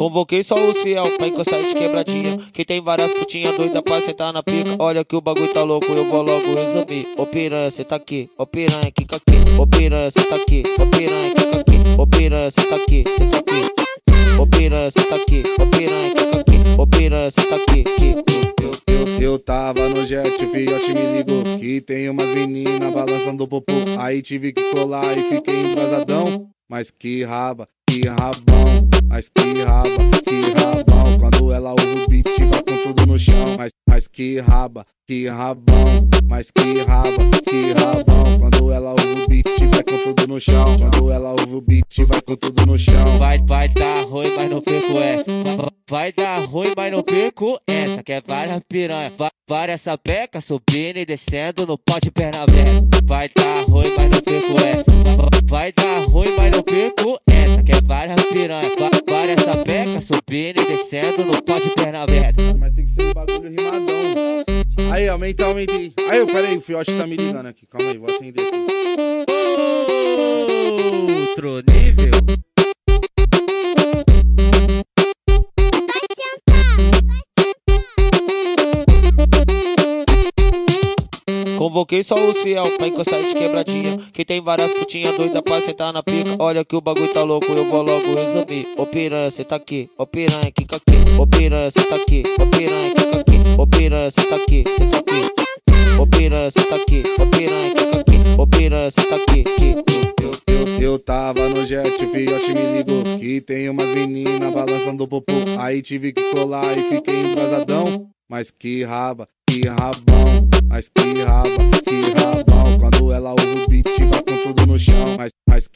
Convoquei só os fiel pra encostar de quebradinha. Que tem várias putinhas doidas pra sentar na pica. Olha que o bagulho tá louco, eu vou logo resumir. Ô piranha, cê tá aqui. Ô piranha, quica aqui. Ô piranha, cê tá aqui. Ô piranha, quica aqui. Ô piranha, cê tá aqui. Cê tá aqui. Ô piranha, cê tá aqui. Ô piranha, quica aqui. Ô piranha, cê tá aqui. Eu tava no jet, o fiote me ligou Que tem umas meninas balançando o popô Aí tive que colar e fiquei embrasadão Mas que raba, que rabão Mas que raba, que rabão Quando ela ouve o beat vai com tudo no chão. Mas, mas que raba, que rabão Mas que raba, que rabão Quando ela ouve o beat vai com tudo no chão. Quando ela ouve o beat vai com tudo no chão. Vai, vai dar ruim, mas não perco essa. Vai dar ruim, mas não perco essa Que é várias piranha. Vai, Várias sapeca subindo e descendo no pote perna aberta. Vai dar ruim, mas não perco essa. Vai dar e descendo no pote perna aberta. Mas tem que ser um bagulho rimadão Aí, aumenta, aumenta aí. Aí, peraí, o fiote tá me ligando aqui. Calma aí, vou atender aqui. Outro nível Convoquei só os fiel pra encostar de quebradinha. Que tem várias putinhas doidas pra sentar na pica. Olha que o bagulho tá louco, eu vou logo resumir. Ô piranha, cê tá aqui. Ô piranha, aqui. Ô piranha, cê tá aqui. Ô piranha, quica aqui. Ô piranha, cê tá aqui. Cê tá aqui. Ô piranha, cê tá aqui. Ô piranha, quica aqui. Ô piranha, cê tá aqui. Eu, tava no jet, fiote me ligou Que tem umas meninas balançando o popô Aí tive que colar e fiquei embrasadão Mas que raba, que rabão Mas que que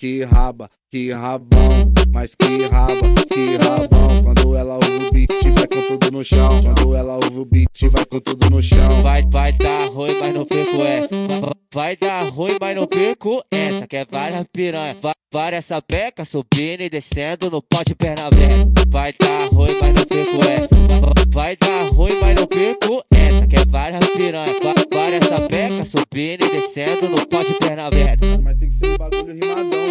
que raba, que rabão Mas que raba, que rabão. Quando ela ouve o beat vai com tudo no chão. Quando ela ouve o beat vai com tudo no chão. Vai, vai dar ruim, mas não perco essa. Vai dar ruim, mas não perco essa Que é várias piranha. Vai, Várias sapeca subindo e descendo no pote perna aberta Vai dar ruim, mas não perco essa. Vai dar ruim, mas não perco essa Que é várias piranha. Vai, Várias sapeca subindo e descendo no pote perna aberta Mas tem que ser um bagulho rimadão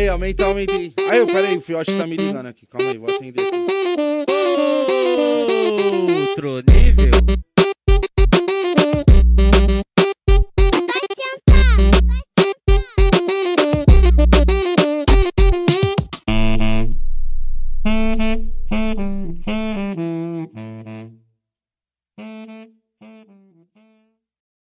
Aí, aumenta, aumenta aí Aí, peraí, o fiote tá me ligando aqui. Calma aí, vou atender aqui. Outro nível